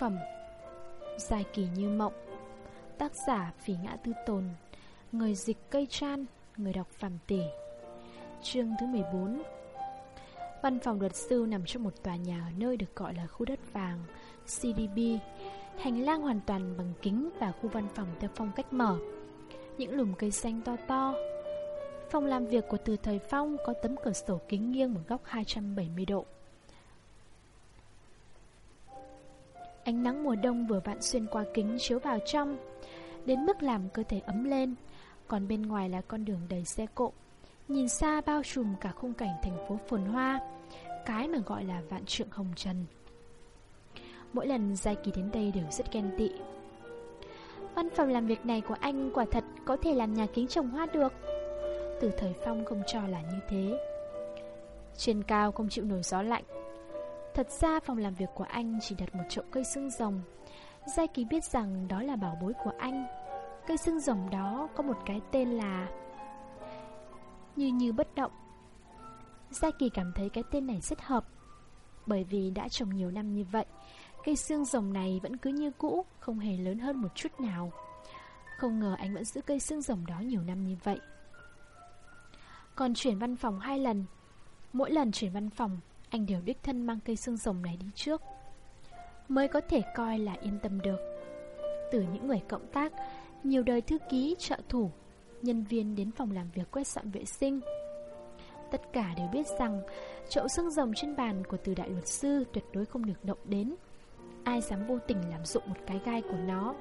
phẩm, Dài kỳ như mộng. Tác giả Phỉ Ngã Tư Tồn, Người dịch cây tran, Người đọc phàm tỉ. Chương thứ 14 Văn phòng luật sư nằm trong một tòa nhà ở nơi được gọi là khu đất vàng CDB Hành lang hoàn toàn bằng kính và khu văn phòng theo phong cách mở. Những lùm cây xanh to to. Phòng làm việc của Từ Thời Phong có tấm cửa sổ kính nghiêng một góc 270 độ. Ánh nắng mùa đông vừa vặn xuyên qua kính chiếu vào trong, Đến mức làm cơ thể ấm lên. Còn bên ngoài là con đường đầy xe cộ, Nhìn xa bao trùm cả khung cảnh thành phố phồn hoa, Cái mà gọi là vạn trượng hồng trần. Mỗi lần Giai Kỳ đến đây đều rất ghen tị. Văn phòng làm việc này của anh quả thật có thể làm nhà kính trồng hoa được. Từ thời phong không cho là như thế. Trên cao không chịu nổi gió lạnh Thật ra phòng làm việc của anh chỉ đặt một chậu cây xương rồng. Giai Kỳ biết rằng đó là bảo bối của anh. Cây xương rồng đó có một cái tên là Như như bất động. Giai Kỳ cảm thấy cái tên này rất hợp, Bởi vì đã trồng nhiều năm như vậy, Cây xương rồng này vẫn cứ như cũ, Không hề lớn hơn một chút nào. Không ngờ anh vẫn giữ cây xương rồng đó nhiều năm như vậy. Còn chuyển văn phòng hai lần. Mỗi lần chuyển văn phòng anh đều đích thân mang cây xương rồng này đi trước. Mới có thể coi là yên tâm được. Từ những người cộng tác Nhiều đời thư ký, trợ thủ Nhân viên đến phòng làm việc quét dọn vệ sinh. Tất cả đều biết rằng Chậu xương rồng trên bàn của từ đại luật sư Tuyệt đối không được động đến. Ai dám vô tình làm dụng một cái gai của nó?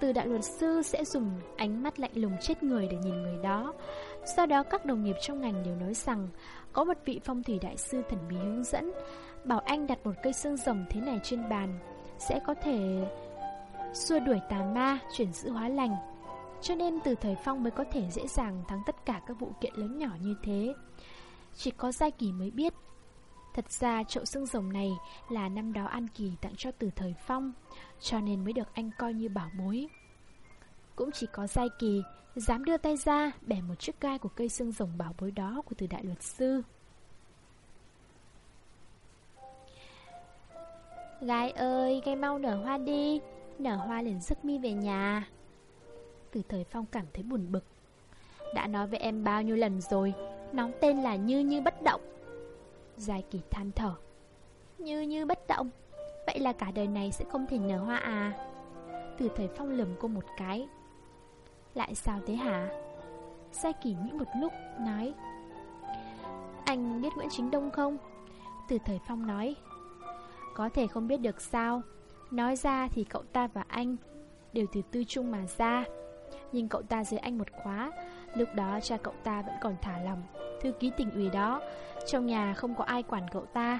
Từ đại luật sư sẽ dùng ánh mắt lạnh lùng chết người để nhìn người đó. Sau đó các đồng nghiệp trong ngành đều nói rằng Có một vị phong thủy đại sư thần bí hướng dẫn Bảo anh đặt một cây xương rồng thế này trên bàn Sẽ có thể xua đuổi tà ma, chuyển giữ hóa lành. Cho nên từ thời phong mới có thể dễ dàng thắng tất cả các vụ kiện lớn nhỏ như thế. Chỉ có Giai Kỳ mới biết Thật ra chậu xương rồng này là năm đó An Kỳ tặng cho từ thời phong Cho nên mới được anh coi như bảo bối. Cũng chỉ có Giai Kỳ dám đưa tay ra bẻ một chiếc gai của cây xương rồng bảo bối đó của từ đại luật sư. Gái ơi, gai mau nở hoa đi Nở hoa liền giấc mi về nhà. Từ thời phong cảm thấy buồn bực. Đã nói với em bao nhiêu lần rồi nóng tên là Như Như Bất Động. Giai kỳ than thở. Như như bất động, Vậy là cả đời này sẽ không thể nở hoa à? Từ thời phong lườm cô một cái. Lại sao thế hả? Giai kỳ nghĩ một lúc, Nói, Anh biết Nguyễn Chính Đông không? Từ thời phong nói, Có thể không biết được sao. Nói ra thì cậu ta và anh Đều từ tư trung mà ra. Nhưng cậu ta dưới anh một khóa, Lúc đó cha cậu ta vẫn còn thả lòng Thư ký tỉnh ủy đó trong nhà không có ai quản cậu ta.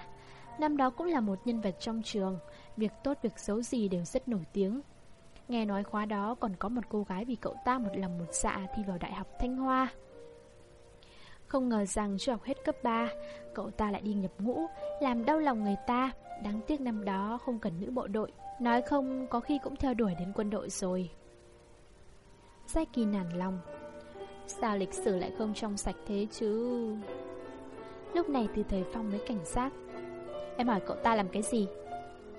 Năm đó cũng là một nhân vật trong trường. Việc tốt, việc xấu gì đều rất nổi tiếng. Nghe nói khóa đó còn có một cô gái vì cậu ta một lòng một dạ thi vào Đại học Thanh Hoa. Không ngờ rằng chưa học hết cấp 3 Cậu ta lại đi nhập ngũ, Làm đau lòng người ta. Đáng tiếc năm đó không cần nữ bộ đội. Nói không, có khi cũng theo đuổi đến quân đội rồi. Giai kỳ nản lòng. Sao lịch sử lại không trong sạch thế chứ? Lúc này từ thầy phong mới cảnh giác. Em hỏi cậu ta làm cái gì?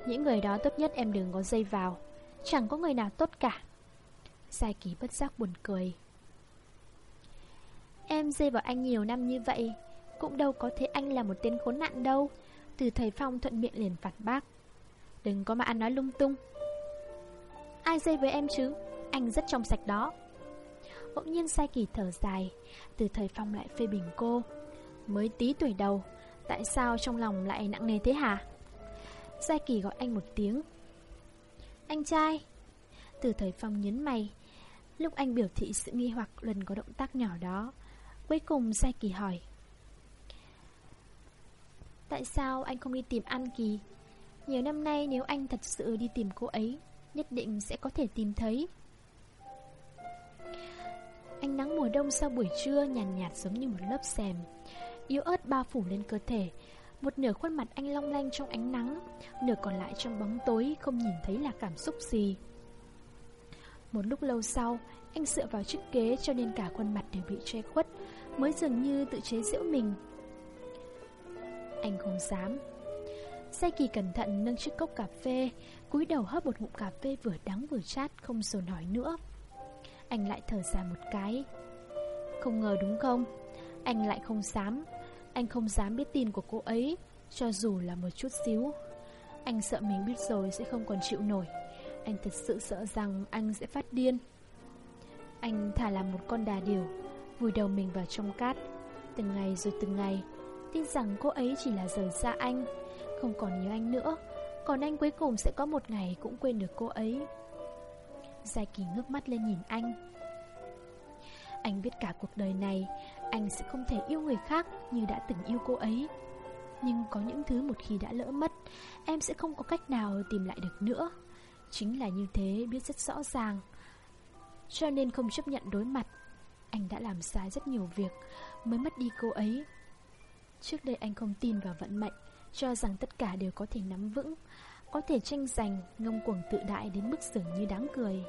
Những người đó tốt nhất em đừng có dây vào. Chẳng có người nào tốt cả. Sai kỳ bất giác buồn cười. Em dây vào anh nhiều năm như vậy, Cũng đâu có thấy anh là một tên khốn nạn đâu. Từ thầy phong thuận miệng liền phản bác. Đừng có mà ăn nói lung tung. Ai dây với em chứ? Anh rất trong sạch đó. Bỗng nhiên sai kỳ thở dài. Từ thời phong lại phê bình cô. Mới tí tuổi đầu Tại sao trong lòng lại nặng nề thế hả? Giai kỳ gọi anh một tiếng. Anh trai Từ thời phong nhấn mày Lúc anh biểu thị sự nghi hoặc lần có động tác nhỏ đó Cuối cùng Giai kỳ hỏi. Tại sao anh không đi tìm An Kỳ? Nhiều năm nay nếu anh thật sự đi tìm cô ấy Nhất định sẽ có thể tìm thấy. Ánh nắng mùa đông sau buổi trưa nhàn nhạt, nhạt giống như một lớp xèm Yếu ớt bao phủ lên cơ thể. Một nửa khuôn mặt anh long lanh trong ánh nắng, Nửa còn lại trong bóng tối, Không nhìn thấy là cảm xúc gì. Một lúc lâu sau, Anh dựa vào chiếc ghế cho nên cả khuôn mặt đều bị che khuất, Mới dường như tự chế giễu mình. Anh không dám. Sai Kỳ cẩn thận nâng chiếc cốc cà phê, cúi đầu hớp một ngụm cà phê vừa đắng vừa chát, Không dồn hỏi nữa. Anh lại thở dài một cái. Không ngờ đúng không? Anh lại không dám. Anh không dám biết tin của cô ấy, Cho dù là một chút xíu. Anh sợ mình biết rồi sẽ không còn chịu nổi. Anh thật sự sợ rằng anh sẽ phát điên. Anh thả làm một con đà điểu, Vùi đầu mình vào trong cát. Từng ngày rồi từng ngày, Tin rằng cô ấy chỉ là rời xa anh, Không còn nhớ anh nữa. Còn anh cuối cùng sẽ có một ngày cũng quên được cô ấy. Giai Kỳ ngước mắt lên nhìn anh. Anh biết cả cuộc đời này anh sẽ không thể yêu người khác như đã từng yêu cô ấy. Nhưng có những thứ một khi đã lỡ mất, Em sẽ không có cách nào tìm lại được nữa. Chính là như thế biết rất rõ ràng. Cho nên không chấp nhận đối mặt, Anh đã làm sai rất nhiều việc Mới mất đi cô ấy. Trước đây anh không tin vào vận mệnh, Cho rằng tất cả đều có thể nắm vững, Có thể tranh giành, Ngông cuồng tự đại đến mức dường như đáng cười.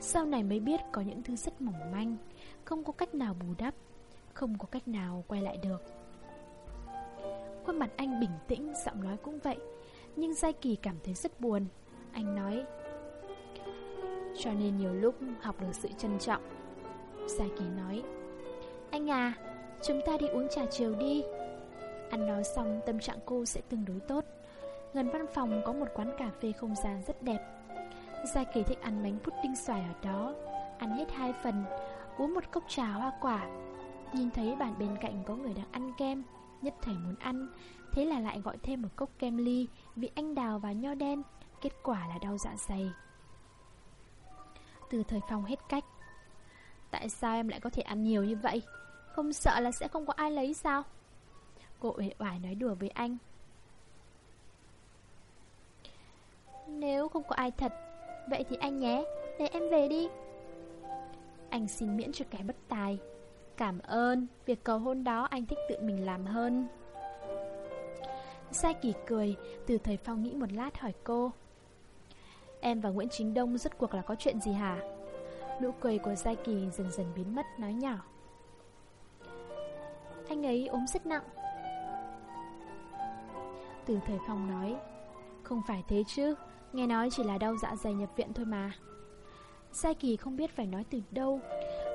Sau này mới biết có những thứ rất mỏng manh, Không có cách nào bù đắp. Không có cách nào quay lại được. Khuôn mặt anh bình tĩnh, Giọng nói cũng vậy, Nhưng Giai Kỳ cảm thấy rất buồn. Anh nói, Cho nên nhiều lúc học được sự trân trọng. Giai Kỳ nói, Anh à Chúng ta đi uống trà chiều đi. Ăn nói xong, tâm trạng cô sẽ tương đối tốt. Gần văn phòng có một quán cà phê không gian rất đẹp. Gia Kỳ thích ăn bánh pudding xoài ở đó. Ăn hết hai phần, Uống một cốc trà hoa quả. Nhìn thấy bàn bên cạnh có người đang ăn kem, Nhất thể muốn ăn, Thế là lại gọi thêm một cốc kem ly Vị anh đào và nho đen, Kết quả là đau dạ dày. Từ thời phong hết cách, Tại sao em lại có thể ăn nhiều như vậy? Không sợ là sẽ không có ai lấy sao? Cô uể oải nói đùa với anh. Nếu không có ai thật, Vậy thì anh nhé, Để em về đi. Anh xin miễn cho kẻ bất tài. Cảm ơn. Việc cầu hôn đó anh thích tự mình làm hơn. Sai kỳ cười, Từ thời phong nghĩ một lát hỏi cô. Em và Nguyễn Chính Đông rốt cuộc là có chuyện gì hả? Nụ cười của Giai Kỳ dần dần biến mất, nói nhỏ. Anh ấy ốm rất nặng. Từ thời phong nói, Không phải thế chứ, Nghe nói chỉ là đau dạ dày nhập viện thôi mà. Sai kỳ không biết phải nói từ đâu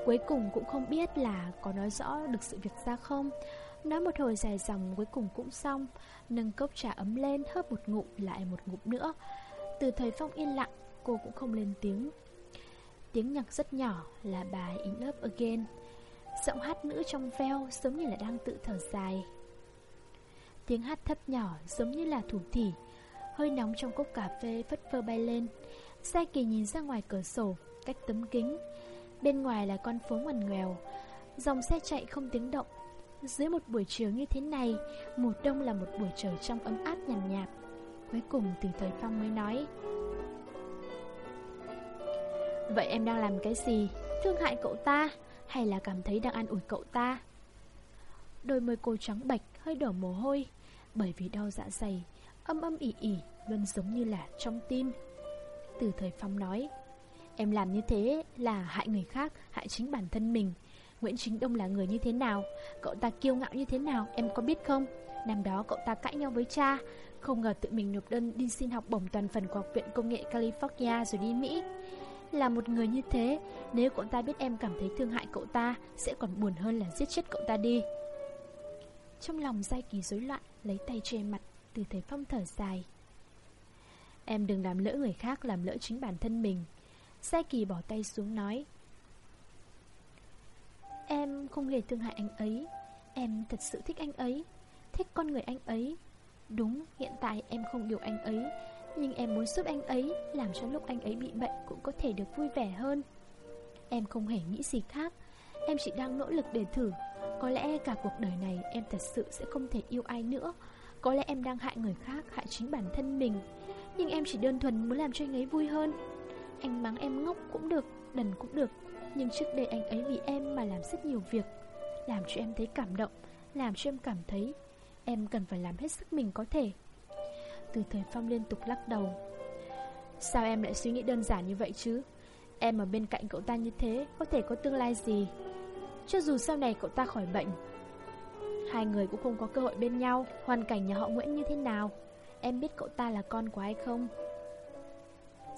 Cuối cùng cũng không biết là có nói rõ được sự việc ra không. Nói một hồi dài dòng cuối cùng cũng xong. Nâng cốc trà ấm lên, hớp một ngụm, lại một ngụm nữa. Từ thời phong yên lặng, Cô cũng không lên tiếng. Tiếng nhạc rất nhỏ, là bài In Love Again. Giọng hát nữ trong veo giống như là đang tự thở dài. Tiếng hát thấp nhỏ giống như là thủ thỉ. Hơi nóng trong cốc cà phê phất phơ bay lên. Sai kỳ nhìn ra ngoài cửa sổ, Cách tấm kính. Bên ngoài là con phố ngoằn ngoèo Dòng xe chạy không tiếng động Dưới một buổi chiều như thế này Mùa đông là một buổi trời trong ấm áp nhàn nhạt, nhạt Cuối cùng từ thời phong mới nói Vậy em đang làm cái gì? Thương hại cậu ta? Hay là cảm thấy đang an ủi cậu ta? Đôi môi cô trắng bạch hơi đổ mồ hôi Bởi vì đau dạ dày Âm âm ỉ ỉ Luôn giống như là trong tim Từ thời phong nói Em làm như thế là hại người khác, Hại chính bản thân mình. Nguyễn Chính Đông là người như thế nào? Cậu ta kiêu ngạo như thế nào? Em có biết không? Năm đó cậu ta cãi nhau với cha, Không ngờ tự mình nộp đơn đi xin học bổng toàn phần của Học viện Công nghệ California rồi đi Mỹ. Là một người như thế, Nếu cậu ta biết em cảm thấy thương hại cậu ta, Sẽ còn buồn hơn là giết chết cậu ta đi. Trong lòng giai kỳ rối loạn, Lấy tay che mặt, Từ thế phong thở dài. Em đừng làm lỡ người khác, Làm lỡ chính bản thân mình. Giai kỳ bỏ tay xuống nói Em không hề thương hại anh ấy. Em thật sự thích anh ấy. Thích con người anh ấy. Đúng, hiện tại em không yêu anh ấy Nhưng em muốn giúp anh ấy Làm cho lúc anh ấy bị bệnh Cũng có thể được vui vẻ hơn. Em không hề nghĩ gì khác. Em chỉ đang nỗ lực để thử. Có lẽ cả cuộc đời này em thật sự sẽ không thể yêu ai nữa. Có lẽ em đang hại người khác, hại chính bản thân mình. Nhưng em chỉ đơn thuần muốn làm cho anh ấy vui hơn. Anh mắng em ngốc cũng được, đần cũng được. Nhưng trước đây anh ấy vì em mà làm rất nhiều việc Làm cho em thấy cảm động Làm cho em cảm thấy Em cần phải làm hết sức mình có thể. Từ thời Phong liên tục lắc đầu. Sao em lại suy nghĩ đơn giản như vậy chứ? Em ở bên cạnh cậu ta như thế Có thể có tương lai gì? Cho dù sau này cậu ta khỏi bệnh Hai người cũng không có cơ hội bên nhau Hoàn cảnh nhà họ Nguyễn như thế nào? Em biết cậu ta là con của ai không?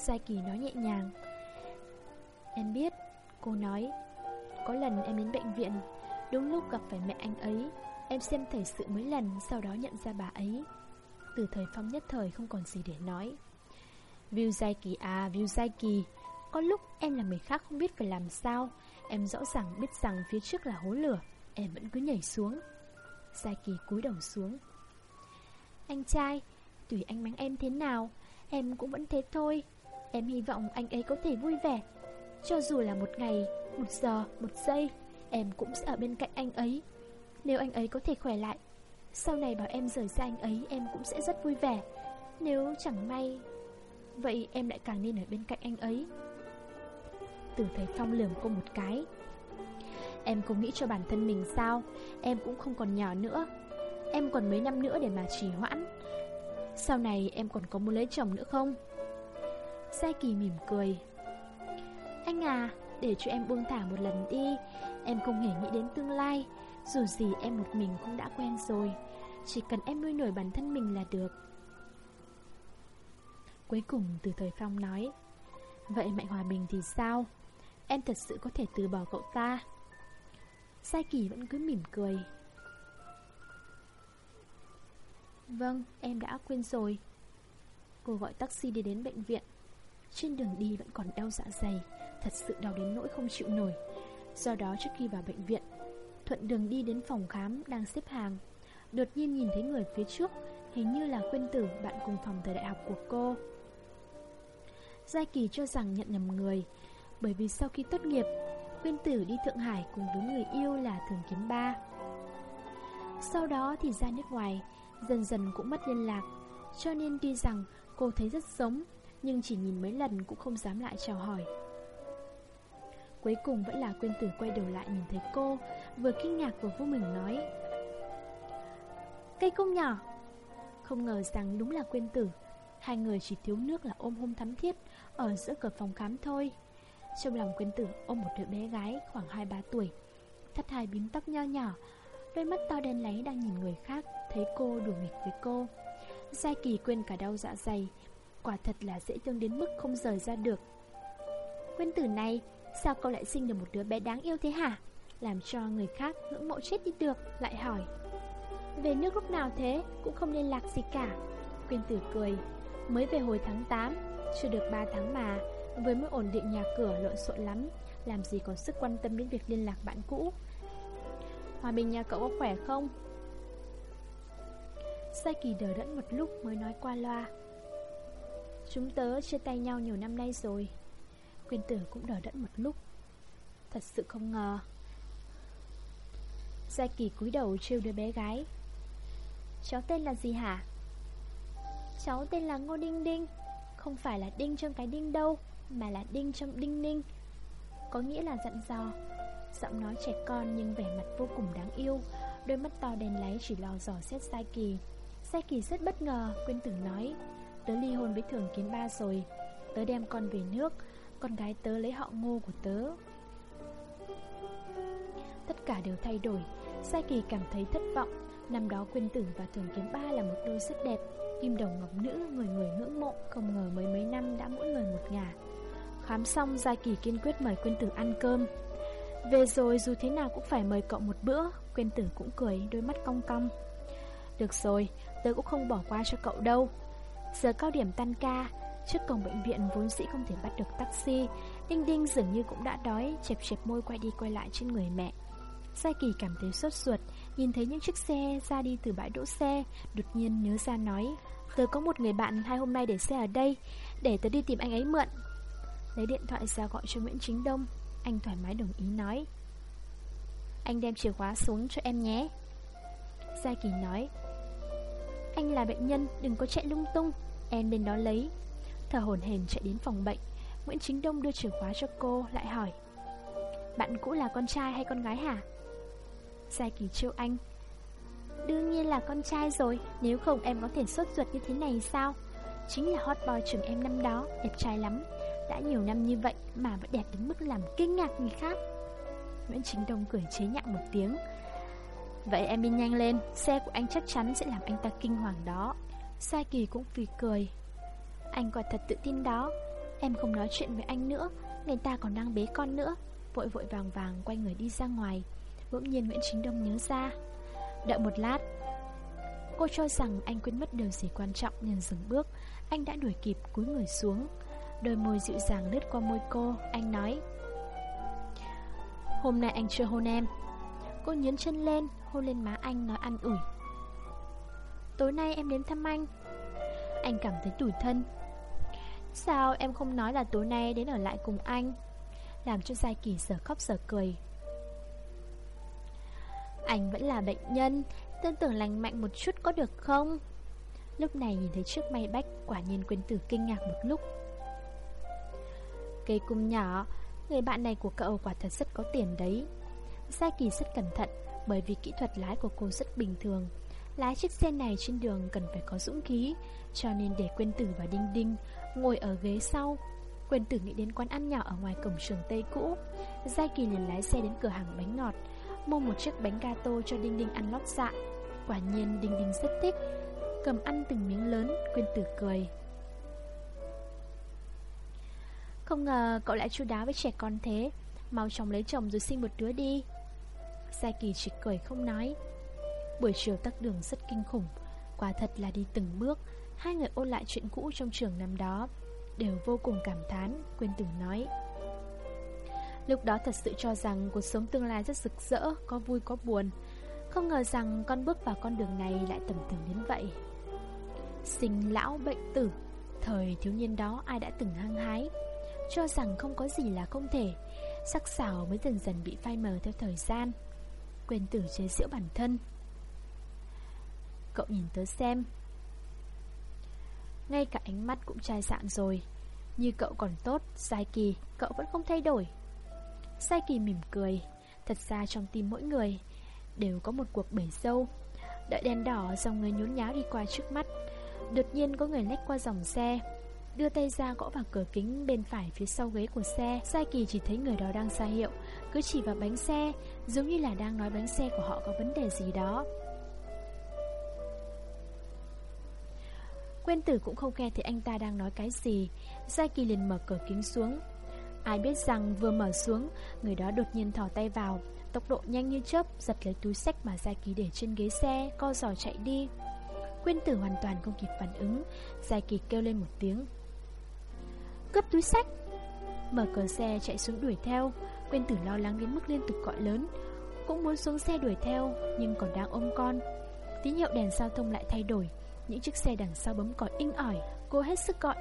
Sai Kỳ nói nhẹ nhàng. Em biết, Cô nói, Có lần em đến bệnh viện, Đúng lúc gặp phải mẹ anh ấy, Em xem thời sự mấy lần, Sau đó nhận ra bà ấy. Từ thời phong nhất thời không còn gì để nói. View Giai Kỳ à View Giai Kỳ, Có lúc em là người khác không biết phải làm sao, Em rõ ràng biết rằng phía trước là hố lửa, Em vẫn cứ nhảy xuống. Giai Kỳ cúi đầu xuống. Anh trai, Tùy anh mắng em thế nào, Em cũng vẫn thế thôi. Em hy vọng anh ấy có thể vui vẻ. Cho dù là một ngày, một giờ, một giây Em cũng sẽ ở bên cạnh anh ấy. Nếu anh ấy có thể khỏe lại Sau này bảo em rời xa anh ấy Em cũng sẽ rất vui vẻ. Nếu chẳng may Vậy em lại càng nên ở bên cạnh anh ấy. Tử thấy Phong lườm cô một cái. Em cũng nghĩ cho bản thân mình sao? Em cũng không còn nhỏ nữa. Em còn mấy năm nữa để mà trì hoãn. Sau này em còn có muốn lấy chồng nữa không? Gia Kỳ mỉm cười. Anh à Để cho em buông thả một lần đi. Em không hề nghĩ đến tương lai. Dù gì em một mình cũng đã quen rồi. Chỉ cần em nuôi nổi bản thân mình là được. Cuối cùng từ thời Phong nói Vậy Mạnh Hòa Bình thì sao? Em thật sự có thể từ bỏ cậu ta. Sai Kỳ vẫn cứ mỉm cười. Vâng, em đã quên rồi. Cô gọi taxi đi đến bệnh viện. Trên đường đi vẫn còn đau dạ dày, Thật sự đau đến nỗi không chịu nổi. Do đó trước khi vào bệnh viện, Thuận đường đi đến phòng khám đang xếp hàng. Đột nhiên nhìn thấy người phía trước, Hình như là quên Tử, bạn cùng phòng thời đại học của cô. Giai Kỳ cho rằng nhận nhầm người, Bởi vì sau khi tốt nghiệp, Quyên Tử đi Thượng Hải cùng với người yêu là Thường Kiếm Ba. Sau đó thì ra nước ngoài, Dần dần cũng mất liên lạc, Cho nên tuy rằng cô thấy rất giống nhưng chỉ nhìn mấy lần cũng không dám lại chào hỏi. Cuối cùng vẫn là Quyên Tử quay đầu lại nhìn thấy cô, Vừa kinh ngạc vừa vui mình nói, Cây cung nhỏ. Không ngờ rằng đúng là Quyên Tử, Hai người chỉ thiếu nước là ôm hôn thắm thiết Ở giữa cửa phòng khám thôi. Trong lòng Quyên Tử ôm một đứa bé gái khoảng 2-3 tuổi, Thắt hai bím tóc nho nhỏ, Đôi mắt to đen láy đang nhìn người khác, Thấy cô đùa nghịch với cô. Giai Kỳ quên cả đau dạ dày Quả thật là dễ thương đến mức không rời ra được. Quyên tử này, Sao cậu lại sinh được một đứa bé đáng yêu thế hả? Làm cho người khác ngưỡng mộ chết đi được, Lại hỏi. Về nước lúc nào thế, Cũng không liên lạc gì cả. Quyên tử cười. Mới về hồi tháng 8 Chưa được 3 tháng mà, Với mới ổn định nhà cửa lộn xộn lắm, Làm gì có sức quan tâm đến việc liên lạc bạn cũ. Hòa bình nhà cậu có khỏe không? Sai kỳ đờ đẫn một lúc mới nói qua loa. Chúng tớ chia tay nhau nhiều năm nay rồi. Quyên tử cũng đỏ đẫn một lúc. Thật sự không ngờ. Gia Kỳ cúi đầu trêu đứa bé gái. Cháu tên là gì hả? Cháu tên là Ngô Đinh Đinh. Không phải là đinh trong cái đinh đâu, Mà là đinh trong đinh ninh. Có nghĩa là dặn dò. Giọng nói trẻ con nhưng vẻ mặt vô cùng đáng yêu. Đôi mắt to đèn láy chỉ lo dò xét Sai Kỳ. Sai Kỳ rất bất ngờ Quyên tử nói. Tớ ly hôn với thường kiến ba rồi. Tớ đem con về nước Con gái tớ lấy họ ngô của tớ. Tất cả đều thay đổi. Sai Kỳ cảm thấy thất vọng. Năm đó Quyên Tử và Thường Kiếm Ba là một đôi rất đẹp. Kim đồng ngọc nữ, người người ngưỡng mộ Không ngờ mấy mấy năm đã mỗi người một ngả Khám xong Gia Kỳ kiên quyết mời Quyên Tử ăn cơm. Về rồi dù thế nào cũng phải mời cậu một bữa Quyên Tử cũng cười đôi mắt cong cong. Được rồi, tớ cũng không bỏ qua cho cậu đâu. Giờ cao điểm tan ca, Trước cổng bệnh viện vốn dĩ không thể bắt được taxi Đinh Đinh dường như cũng đã đói, Chẹp chẹp môi quay đi quay lại trên người mẹ. Sai Kỳ cảm thấy sốt ruột, Nhìn thấy những chiếc xe ra đi từ bãi đỗ xe, Đột nhiên nhớ ra nói, Tớ có một người bạn hai hôm nay để xe ở đây, Để tớ đi tìm anh ấy mượn. Lấy điện thoại ra gọi cho Nguyễn Chính Đông, Anh thoải mái đồng ý nói, Anh đem chìa khóa xuống cho em nhé. Gia Kỳ nói anh là bệnh nhân, đừng có chạy lung tung. Em lên đó lấy. Thở hồn hển chạy đến phòng bệnh. Nguyễn Chính Đông đưa chìa khóa cho cô, lại hỏi. Bạn cũ là con trai hay con gái hả? Giai Kỳ trêu anh. Đương nhiên là con trai rồi, Nếu không em có thể sốt ruột như thế này sao? Chính là hot boy trường em năm đó, Đẹp trai lắm. Đã nhiều năm như vậy mà vẫn đẹp đến mức làm kinh ngạc người khác. Nguyễn Chính Đông cười chế nhạo một tiếng. Vậy em đi nhanh lên, Xe của anh chắc chắn sẽ làm anh ta kinh hoàng đó. Sai Kỳ cũng vì cười. Anh quả thật tự tin đó. Em không nói chuyện với anh nữa, Người ta còn đang bế con nữa. Vội vội vàng vàng quay người đi ra ngoài. Bỗng nhiên Nguyễn Chính Đông nhớ ra. Đợi một lát, Cô cho rằng anh quên mất điều gì quan trọng nên dừng bước. Anh đã đuổi kịp cúi người xuống. Đôi môi dịu dàng lướt qua môi cô. Anh nói, Hôm nay anh chưa hôn em. Cô nhấn chân lên, Hôn lên má anh nói ăn ủi. Tối nay em đến thăm anh. Anh cảm thấy tủi thân. Sao em không nói là tối nay đến ở lại cùng anh? Làm cho Giai Kỳ sở khóc sở cười. Anh vẫn là bệnh nhân, Tư tưởng lành mạnh một chút có được không? Lúc này nhìn thấy trước may bách, Quả nhiên quên tử kinh ngạc một lúc. Cây cung nhỏ, Người bạn này của cậu quả thật rất có tiền đấy. Giai Kỳ rất cẩn thận Bởi vì kỹ thuật lái của cô rất bình thường. Lái chiếc xe này trên đường cần phải có dũng khí, Cho nên để quên tử và Đinh Đinh Ngồi ở ghế sau Quên tử nghĩ đến quán ăn nhỏ ở ngoài cổng trường Tây cũ. Giai Kỳ liền lái xe đến cửa hàng bánh ngọt, Mua một chiếc bánh gato cho Đinh Đinh ăn lót dạ. Quả nhiên, Đinh Đinh rất thích, Cầm ăn từng miếng lớn, Quyên tử cười. Không ngờ cậu lại chu đáo với trẻ con thế, Mau chóng lấy chồng rồi sinh một đứa đi. Gia Kỳ chỉ cười không nói. Buổi chiều tắc đường rất kinh khủng. Quả thật là đi từng bước, Hai người ôn lại chuyện cũ trong trường năm đó, Đều vô cùng cảm thán, quên từng nói. Lúc đó thật sự cho rằng cuộc sống tương lai rất rực rỡ, Có vui có buồn. Không ngờ rằng con bước vào con đường này lại tầm tưởng đến vậy. Sinh lão bệnh tử, Thời thiếu niên đó ai đã từng hăng hái. Cho rằng không có gì là không thể, Sắc sảo mới dần dần bị phai mờ theo thời gian. Quên tự chế giễu bản thân. Cậu nhìn tớ xem. Ngay cả ánh mắt cũng chai sạn rồi. Như cậu còn tốt, Sai kỳ, Cậu vẫn không thay đổi. Sai kỳ mỉm cười. Thật ra trong tim mỗi người Đều có một cuộc bể sâu Đợi đèn đỏ dòng người nhốn nháo đi qua trước mắt, Đột nhiên có người lách qua dòng xe. Đưa tay ra gõ vào cửa kính bên phải phía sau ghế của xe. Sai kỳ chỉ thấy người đó đang ra hiệu, Cứ chỉ vào bánh xe, Giống như là đang nói bánh xe của họ có vấn đề gì đó. Quen tử cũng không nghe thấy anh ta đang nói cái gì. Sai kỳ liền mở cửa kính xuống. Ai biết rằng vừa mở xuống, Người đó đột nhiên thỏ tay vào, Tốc độ nhanh như chớp, Giật lấy túi sách mà Sai kỳ để trên ghế xe, Co giò chạy đi. Quyên tử hoàn toàn không kịp phản ứng Giai kỳ kêu lên một tiếng. Cướp túi sách. Mở cửa xe chạy xuống đuổi theo quên tử lo lắng đến mức liên tục gọi lớn. Cũng muốn xuống xe đuổi theo Nhưng còn đang ôm con. Tín hiệu đèn giao thông lại thay đổi những chiếc xe đằng sau bấm còi inh ỏi Cô hết sức gọi.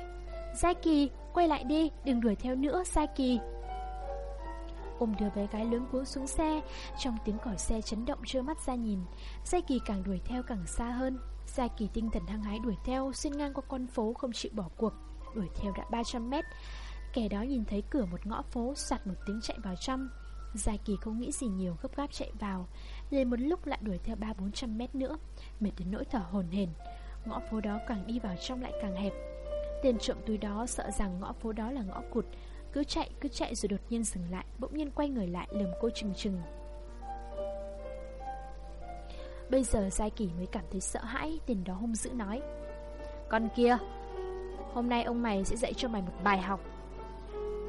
Gia Kỳ, quay lại đi, đừng đuổi theo nữa gia Kỳ Ôm đưa bé gái lớn cuốn xuống xe Trong tiếng còi xe chấn động trơ mắt ra nhìn. Gia Kỳ càng đuổi theo càng xa hơn. Gia Kỳ tinh thần hăng hái đuổi theo Xuyên ngang qua con phố không chịu bỏ cuộc. Đuổi theo đã 300 mét. Kẻ đó nhìn thấy cửa một ngõ phố sạt một tiếng chạy vào trong. Gia Kỳ không nghĩ gì nhiều, gấp gáp chạy vào. Liền một lúc lại đuổi theo 3-400 mét nữa, Mệt đến nỗi thở hồn hển. Ngõ phố đó càng đi vào trong lại càng hẹp. Tiền trộm túi đó sợ rằng ngõ phố đó là ngõ cụt. Cứ chạy cứ chạy rồi đột nhiên dừng lại, Bỗng nhiên quay người lại, lườm cô chừng chừng Bây giờ Giai Kỳ mới cảm thấy sợ hãi Tiền đó hung dữ nói, Con kia Hôm nay ông mày sẽ dạy cho mày một bài học.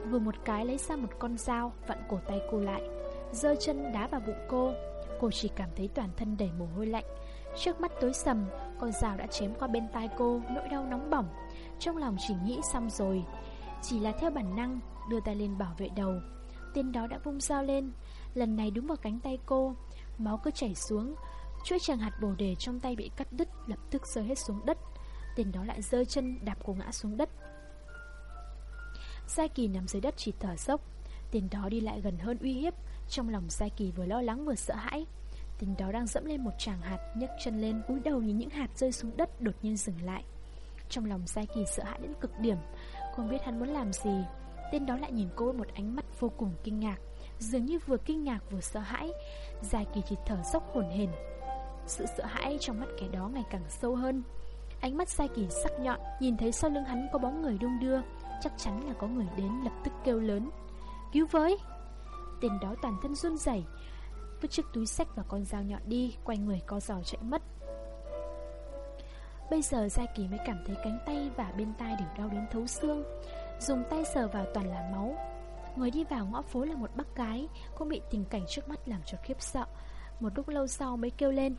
Vừa một cái lấy ra một con dao, Vặn cổ tay cô lại, giơ chân đá vào bụng cô. Cô chỉ cảm thấy toàn thân đầy mồ hôi lạnh. Trước mắt tối sầm, Con dao đã chém qua bên tai cô, Nỗi đau nóng bỏng. Trong lòng chỉ nghĩ xong rồi, Chỉ là theo bản năng, Đưa tay lên bảo vệ đầu. Tên đó đã vung dao lên, Lần này đúng vào cánh tay cô. Máu cứ chảy xuống, Chuỗi chàng hạt bồ đề trong tay bị cắt đứt, Lập tức rơi hết xuống đất. Tên đó lại rơi chân đạp cô ngã xuống đất. Sai Kỳ nằm dưới đất chỉ thở dốc. Tên đó đi lại gần hơn uy hiếp. Trong lòng Sai Kỳ vừa lo lắng vừa sợ hãi. Tên đó đang dẫm lên một tràng hạt, nhấc chân lên, cúi đầu nhìn những hạt rơi xuống đất đột nhiên dừng lại. Trong lòng Sai Kỳ sợ hãi đến cực điểm. Không biết hắn muốn làm gì. Tên đó lại nhìn cô với một ánh mắt vô cùng kinh ngạc. Dường như vừa kinh ngạc vừa sợ hãi. Sai Kỳ chỉ thở dốc hồn hển. Sự sợ hãi trong mắt kẻ đó ngày càng sâu hơn. Ánh mắt Sai Kỳ sắc nhọn Nhìn thấy sau lưng hắn có bóng người đung đưa Chắc chắn là có người đến lập tức kêu lớn. Cứu với! Tên đó toàn thân run rẩy Vứt chiếc túi sách và con dao nhọn đi Quay người co giò chạy mất. Bây giờ Gia Kỳ mới cảm thấy cánh tay và bên tai đều đau đến thấu xương Dùng tay sờ vào toàn là máu. Người đi vào ngõ phố là một bác gái Cũng bị tình cảnh trước mắt làm cho khiếp sợ. Một lúc lâu sau mới kêu lên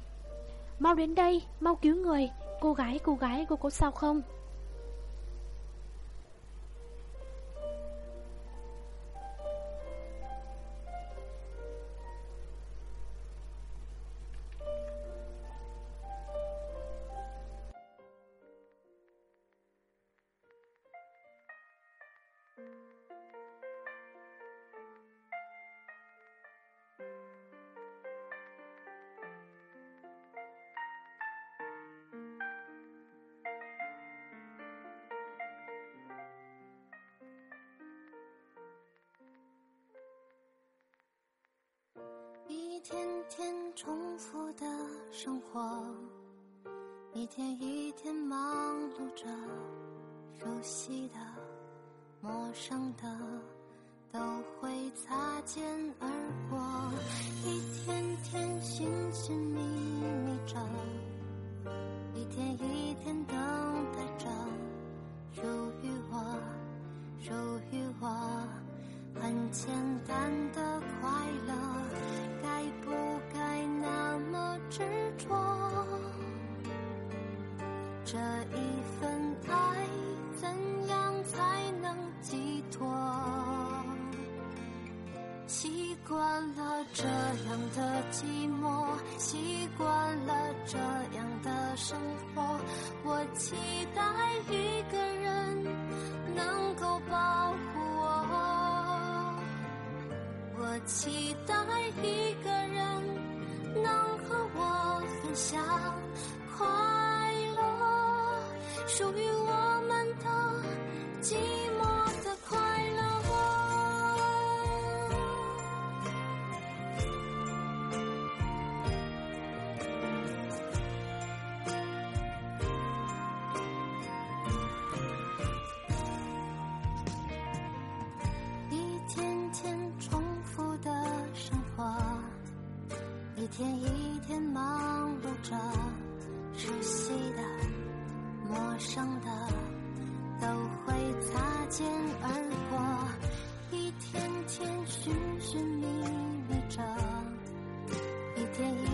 Mau đến đây, mau cứu người! Cô gái, cô gái, cô có sao không? 生活一天一天忙碌着，熟悉的、陌生的都会擦肩而过，一天天寻寻觅觅着，一天一天等待着，属于我，属于我很简单的快乐，该不？执着这一份爱怎样才能寄托？习惯了这样的寂寞习惯了这样的生活我期待一个人能够保护我。我期待一个人能和我分享快乐属于我。一天一天忙碌着熟悉的陌生的都会擦肩而过一天天寻寻觅觅着一天一